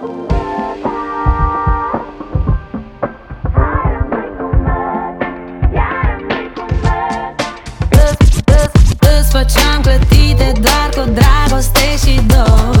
Îți făceam clătite doar cu dragoste și dor.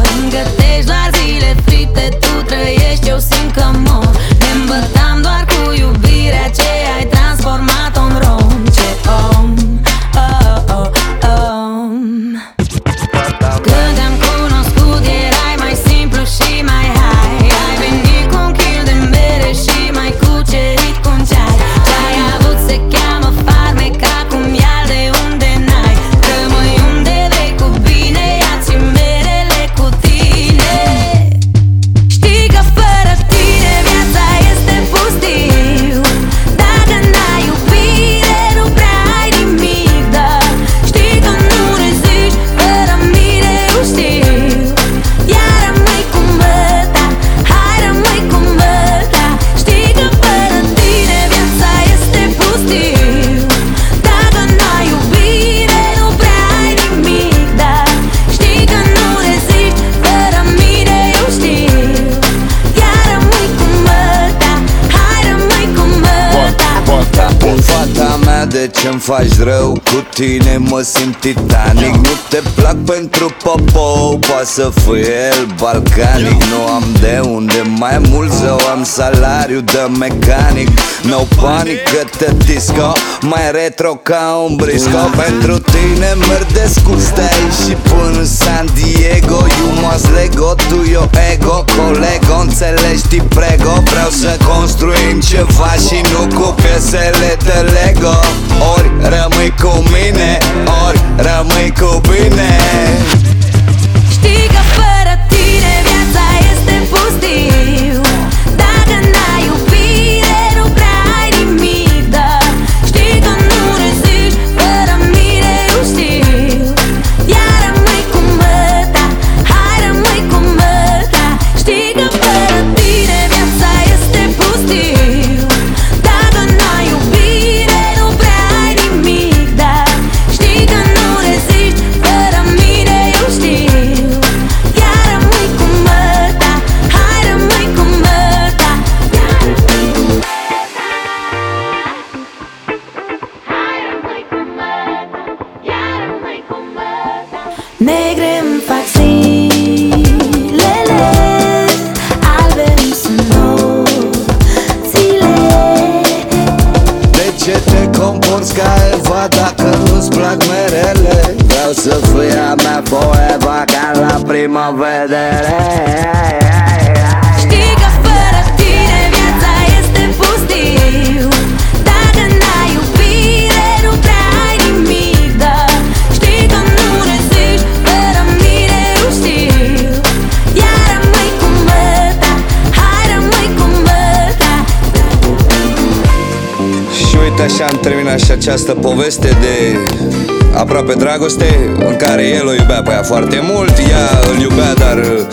De ce-mi faci rău? Cu tine mă simt titanic. Nu te plac pentru popo Poate să fie el balcanic. Nu am de unde mai mult Zău am salariu de mecanic. No panic că te disco Mai retro ca un brisco. Pentru tine merg de stai Și până San Diego. You must Lego, tu yo ego Colego, înțelegi, ti prego Vreau să construim ceva și nu cu piesele de Lego. Ori rămâi cu mine Ori rămâi cu ce te comporți ca Eva Dacă nu-ți plac merele? Vreau să fii a mea forever Ca la prima vedere uite așa am terminat și această poveste de aproape dragoste În care el o iubea pe ea foarte mult Ea îl iubea dar uh,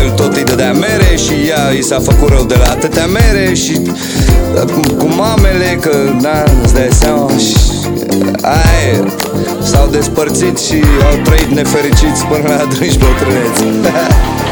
el tot îi dădea mere Și ea i s-a făcut rău de la atâtea mere Și uh, cu mamele că da, îți dai seama și aia e. S-au despărțit și au trăit nefericiți până la adânci bătrâneți